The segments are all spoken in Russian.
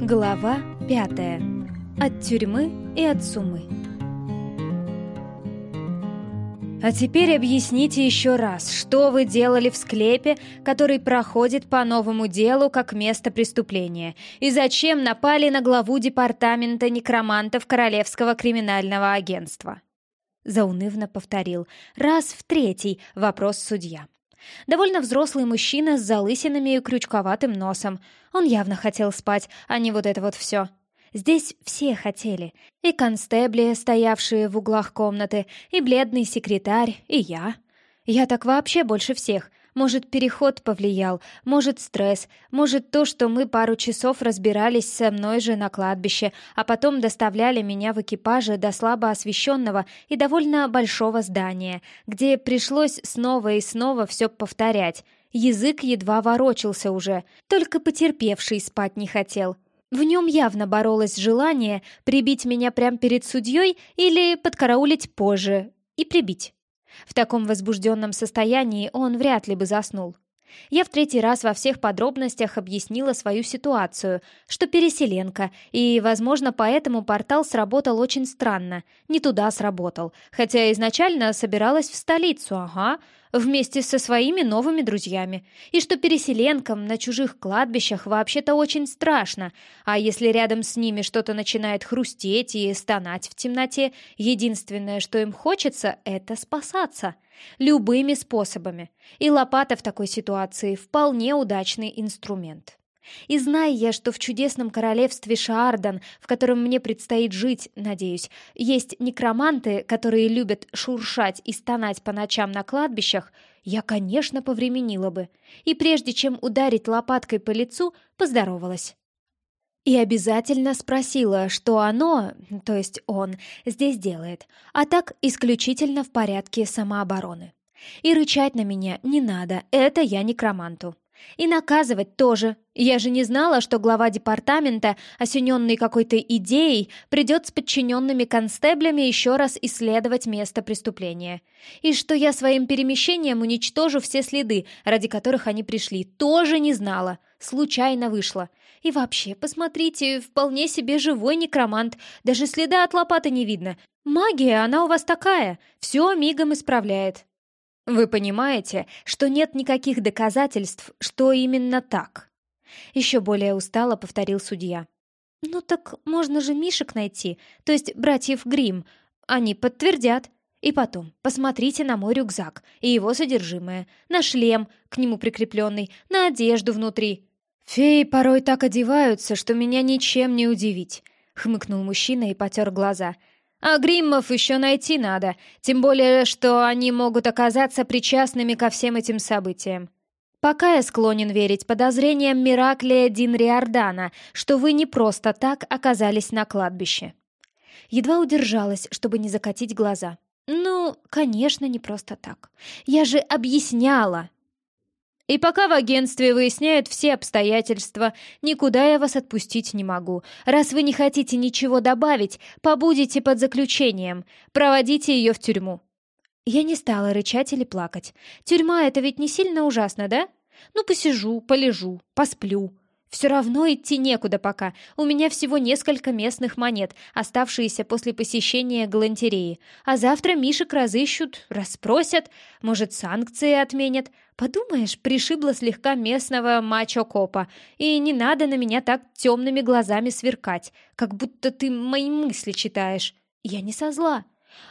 Глава пятая. От тюрьмы и от сумы. А теперь объясните еще раз, что вы делали в склепе, который проходит по новому делу как место преступления, и зачем напали на главу департамента некромантов Королевского криминального агентства? Заунывно повторил, раз в третий вопрос судья. Довольно взрослый мужчина с залысинами и крючковатым носом. Он явно хотел спать, а не вот это вот все. Здесь все хотели. И констебли, стоявшие в углах комнаты, и бледный секретарь, и я. Я так вообще больше всех — может, переход повлиял, может, стресс, может, то, что мы пару часов разбирались со мной же на кладбище, а потом доставляли меня в экипаже до слабо освещенного и довольно большого здания, где пришлось снова и снова все повторять. Язык едва ворочался уже, только потерпевший спать не хотел. В нем явно боролось желание прибить меня прямо перед судьей или подкараулить позже и прибить. В таком возбужденном состоянии он вряд ли бы заснул. Я в третий раз во всех подробностях объяснила свою ситуацию, что переселенка, и, возможно, поэтому портал сработал очень странно. Не туда сработал, хотя изначально собиралась в столицу, ага, вместе со своими новыми друзьями. И что переселенкам на чужих кладбищах вообще-то очень страшно, а если рядом с ними что-то начинает хрустеть и стонать в темноте, единственное, что им хочется, это спасаться. Любыми способами. И лопата в такой ситуации вполне удачный инструмент. И зная я, что в чудесном королевстве Шаардан, в котором мне предстоит жить, надеюсь, есть некроманты, которые любят шуршать и стонать по ночам на кладбищах, я, конечно, повременила бы. И прежде чем ударить лопаткой по лицу, поздоровалась. И обязательно спросила, что оно, то есть он, здесь делает, а так исключительно в порядке самообороны. И рычать на меня не надо, это я некроманту. И наказывать тоже. Я же не знала, что глава департамента, осененный какой-то идеей, придет с подчиненными констеблями еще раз исследовать место преступления. И что я своим перемещением уничтожу все следы, ради которых они пришли, тоже не знала. Случайно вышло. И вообще, посмотрите, вполне себе живой некромант. Даже следа от лопаты не видно. Магия, она у вас такая. Все мигом исправляет. Вы понимаете, что нет никаких доказательств, что именно так? Еще более устало повторил судья. Ну так можно же Мишек найти, то есть братьев Грим. Они подтвердят. И потом, посмотрите на мой рюкзак и его содержимое, на шлем, к нему прикрепленный, на одежду внутри. Феи порой так одеваются, что меня ничем не удивить, хмыкнул мужчина и потер глаза — а гриммов еще найти надо, тем более, что они могут оказаться причастными ко всем этим событиям. Пока я склонен верить подозрениям Мираклия Дин Риордана, что вы не просто так оказались на кладбище. Едва удержалась, чтобы не закатить глаза. Ну, конечно, не просто так. Я же объясняла, и пока в агентстве выясняют все обстоятельства, никуда я вас отпустить не могу. Раз вы не хотите ничего добавить, побудете под заключением. Проводите ее в тюрьму». Я не стала рычать или плакать. Тюрьма — это ведь не сильно ужасно, да? Ну, посижу, полежу, посплю. Все равно идти некуда пока. У меня всего несколько местных монет, оставшиеся после посещения галантереи. А завтра Мишек разыщут, расспросят, может, санкции отменят. Подумаешь, пришибла слегка местного мачо-копа. И не надо на меня так темными глазами сверкать, как будто ты мои мысли читаешь. Я не со зла.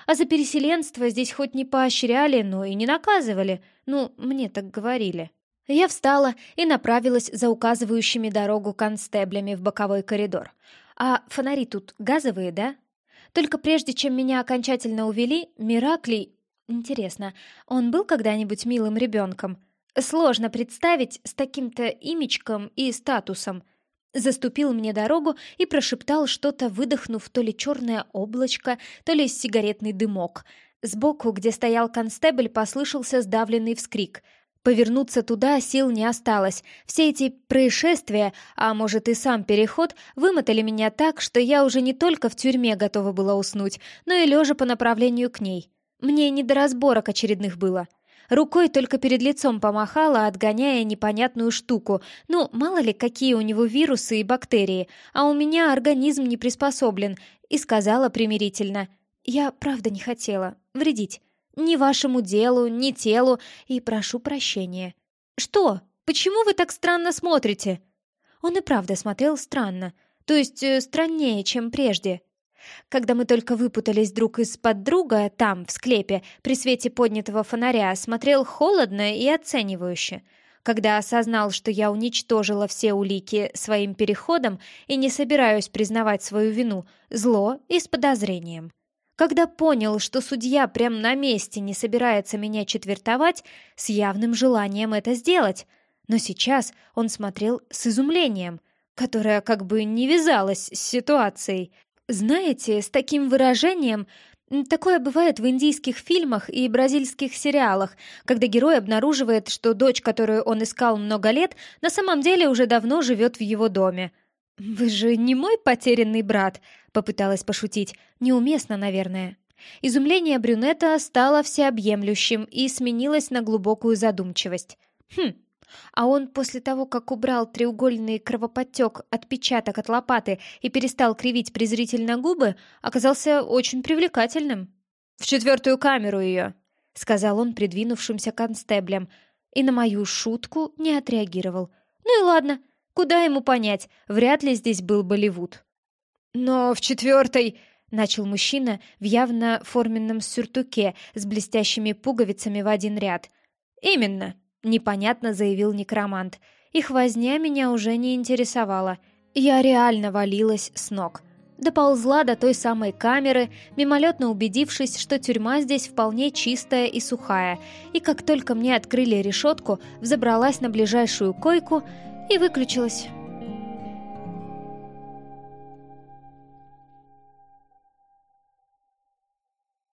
А за переселенство здесь хоть не поощряли, но и не наказывали. Ну, мне так говорили. Я встала и направилась за указывающими дорогу констеблями в боковой коридор. А фонари тут газовые, да? Только прежде чем меня окончательно увели, Мираклий... Интересно, он был когда-нибудь милым ребенком? Сложно представить с таким-то имечком и статусом. Заступил мне дорогу и прошептал что-то, выдохнув то ли черное облачко, то ли сигаретный дымок. Сбоку, где стоял констебль, послышался сдавленный вскрик — Повернуться туда сил не осталось. Все эти происшествия, а может и сам переход, вымотали меня так, что я уже не только в тюрьме готова была уснуть, но и лежа по направлению к ней. Мне не до разборок очередных было. Рукой только перед лицом помахала, отгоняя непонятную штуку. Ну, мало ли, какие у него вирусы и бактерии, а у меня организм не приспособлен, и сказала примирительно. «Я правда не хотела вредить. Ни вашему делу, ни телу, и прошу прощения». «Что? Почему вы так странно смотрите?» Он и правда смотрел странно, то есть э, страннее, чем прежде. Когда мы только выпутались друг из-под друга, там, в склепе, при свете поднятого фонаря, смотрел холодно и оценивающе. Когда осознал, что я уничтожила все улики своим переходом и не собираюсь признавать свою вину, зло и с подозрением. Когда понял, что судья прямо на месте не собирается меня четвертовать, с явным желанием это сделать. Но сейчас он смотрел с изумлением, которое как бы не вязалось с ситуацией, знаете, с таким выражением... Такое бывает в индийских фильмах и бразильских сериалах, когда герой обнаруживает, что дочь, которую он искал много лет, на самом деле уже давно живет в его доме. «Вы же не мой потерянный брат», — попыталась пошутить. Неуместно, наверное. Изумление брюнета стало всеобъемлющим и сменилось на глубокую задумчивость. «Хм, а он после того, как убрал треугольный кровоподтек отпечаток от лопаты и перестал кривить презрительно губы, оказался очень привлекательным. «В четвертую камеру ее!» — сказал он придвинувшимся констеблем, и на мою шутку не отреагировал. «Ну и ладно, куда ему понять, вряд ли здесь был Болливуд». «Но в четвертой...» — начал мужчина в явно форменном сюртуке с блестящими пуговицами в один ряд. «Именно!» Непонятно заявил некромант. Их возня меня уже не интересовала. Я реально валилась с ног. Доползла до той самой камеры, мимолетно убедившись, что тюрьма здесь вполне чистая и сухая, и как только мне открыли решетку, взобралась на ближайшую койку и выключилась.